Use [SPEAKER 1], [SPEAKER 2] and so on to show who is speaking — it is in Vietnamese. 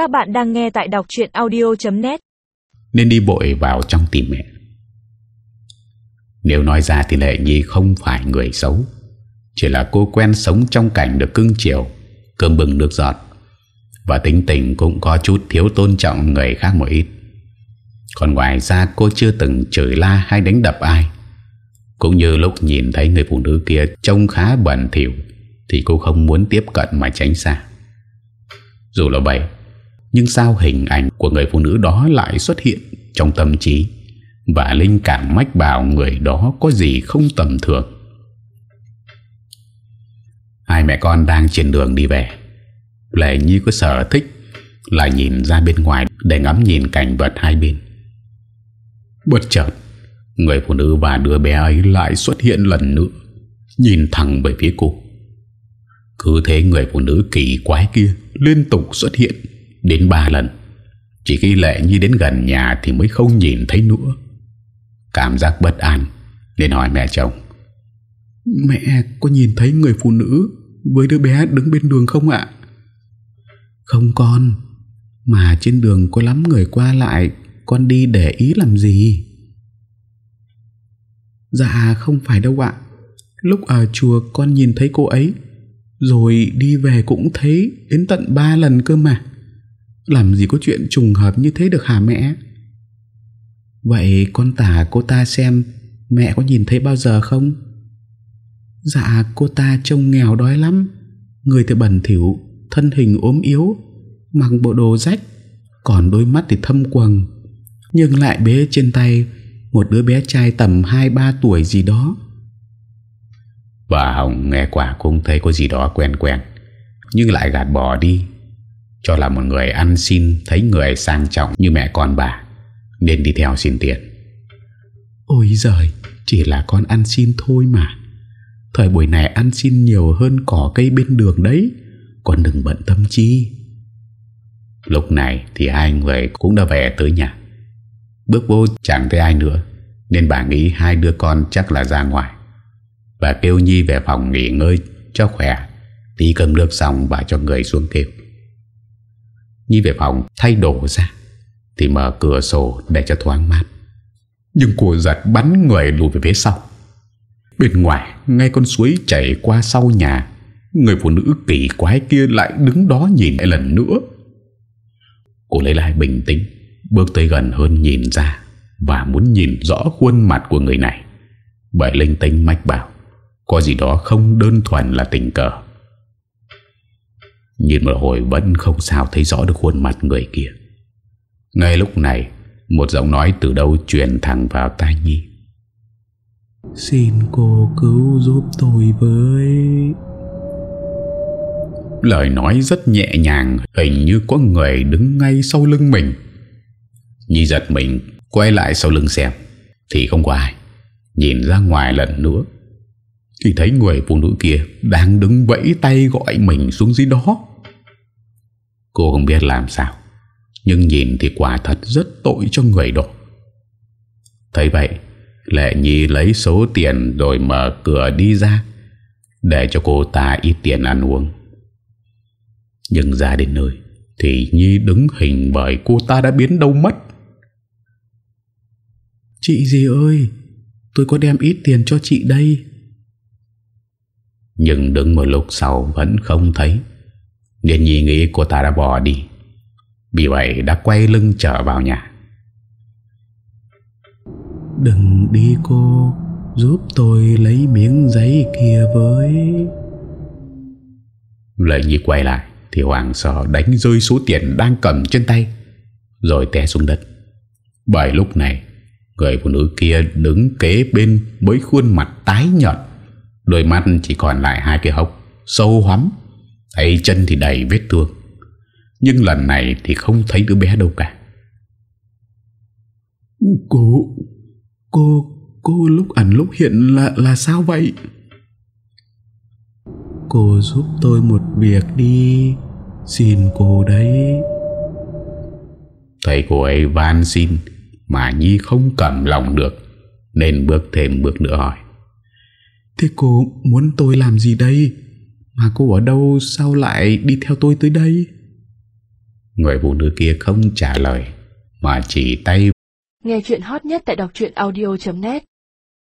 [SPEAKER 1] Các bạn đang nghe tại đọc chuyện audio.net
[SPEAKER 2] Nên đi bội vào trong tìm mẹ. Nếu nói ra thì Lệ Nhi không phải người xấu. Chỉ là cô quen sống trong cảnh được cưng chiều, Cơm bừng được giọt. Và tính tình cũng có chút thiếu tôn trọng người khác một ít. Còn ngoài ra, cô chưa từng chửi la hay đánh đập ai. Cũng như lúc nhìn thấy người phụ nữ kia trông khá bẩn thỉu, Thì cô không muốn tiếp cận mà tránh xa. Dù là vậy nhưng sao hình ảnh của người phụ nữ đó lại xuất hiện trong tâm trí? Và linh cảm mách bảo người đó có gì không tầm thường? Hai mẹ con đang trên đường đi về. Lệ Nhi có sở thích Là nhìn ra bên ngoài Để ngắm nhìn cảnh vật hai bên. Bất chợt, Người phụ nữ và đứa bé ấy lại xuất hiện lần nữa, Nhìn thẳng về phía cô. Cứ thế người phụ nữ kỳ quái kia Liên tục xuất hiện. Đến ba lần. Chỉ khi Lệ Nhi đến gần nhà Thì mới không nhìn thấy nữa. Cảm giác bất an Nên hỏi mẹ chồng. Mẹ có nhìn thấy người phụ nữ Với đứa bé đứng bên đường không ạ? Không con Mà trên đường có lắm người qua lại Con đi để ý làm gì? Dạ không phải đâu ạ. Lúc ở chùa con nhìn thấy cô ấy Rồi đi về cũng thấy Đến tận ba lần cơ mà làm gì có chuyện trùng hợp như thế được hả mẹ? Vậy con tả cô ta xem Mẹ có nhìn thấy bao giờ không? Dạ cô ta trông nghèo đói lắm. Người thì bẩn thỉu, Thân hình ốm yếu, Mặc bộ đồ rách, Còn đôi mắt thì thâm quầng. Nhưng lại bế trên tay Một đứa bé trai tầm 2-3 tuổi gì đó. Bà Hồng nghe quả cũng thấy có gì đó quen quen, Nhưng lại gạt bỏ đi. Cho là một người ăn xin Thấy người sang trọng như mẹ con bà Nên đi theo xin tiền. Ôi giời Chỉ là con ăn xin thôi mà. Thời buổi này ăn xin nhiều hơn cỏ cây bên đường đấy. Con đừng bận tâm chi. Lúc này thì hai người cũng đã về tới nhà. Bước vô chẳng thấy ai nữa Nên bà nghĩ hai đứa con chắc là ra ngoài. Bà kêu Nhi về phòng nghỉ ngơi cho khỏe Tí cơm nước xong bà cho người xuống kêu Nhi về phòng, thay đồ ra. Thì mở cửa sổ để cho thoáng mát. Nhưng cô giật bắn người lùi về phía sau. Bên ngoài, Ngay con suối chảy qua sau nhà. Người phụ nữ kỳ quái kia lại đứng đó nhìn lại lần nữa. Cô lấy lại bình tĩnh, Bước tới gần hơn nhìn ra Và muốn nhìn rõ khuôn mặt của người này. Bởi linh tinh mách bảo, Có gì đó không đơn thuần là tình cờ. Nhìn một hồi vẫn không sao thấy rõ được khuôn mặt người kia. Ngay lúc này Một giọng nói từ đâu truyền thẳng vào tai Nhi. Xin cô cứu giúp tôi với. Lời nói rất nhẹ nhàng Hình như có người đứng ngay sau lưng mình. Nhi giật mình Quay lại sau lưng xem Thì không có ai. Nhìn ra ngoài lần nữa Thì thấy người phụ nữ kia Đang đứng vẫy tay gọi mình xuống dưới đó Cô không biết làm sao. Nhưng nhìn thì quả thật rất tội cho người đó. Thấy vậy, Lệ Nhi lấy số tiền rồi mở cửa đi ra, Để cho cô ta ít tiền ăn uống. Nhưng ra đến nơi Thì Nhi đứng hình bởi cô ta đã biến đâu mất. Chị gì ơi, Tôi có đem ít tiền cho chị đây. Nhưng đứng một lúc sau vẫn không thấy. Nên Nhi nghĩ cô ta đã bỏ đi. Vì vậy đã quay lưng trở vào nhà. Đừng đi cô Giúp tôi lấy miếng giấy kia với. Lợi Nhi quay lại Thì Hoàng sợ đánh rơi số tiền đang cầm trên tay Rồi té xuống đất. Bởi lúc này Người phụ nữ kia đứng kế bên Với khuôn mặt tái nhợt Đôi mắt chỉ còn lại hai cái hốc Sâu hoắm Tay chân thì đầy vết thương Nhưng lần này thì không thấy đứa bé đâu cả. Cô Cô, cô lúc ẩn lúc hiện là là sao vậy? Cô giúp tôi một việc đi Xin cô đấy. Thầy cô ấy van xin Mà Nhi không cầm lòng được Nên bước thêm bước nữa hỏi. Thế cô muốn tôi làm gì đây Mà cô ở đâu sao lại đi theo tôi tới đây? Người phụ nữ kia không trả lời Mà chỉ tay
[SPEAKER 3] Nghe chuyện hot nhất tại đọc audio.net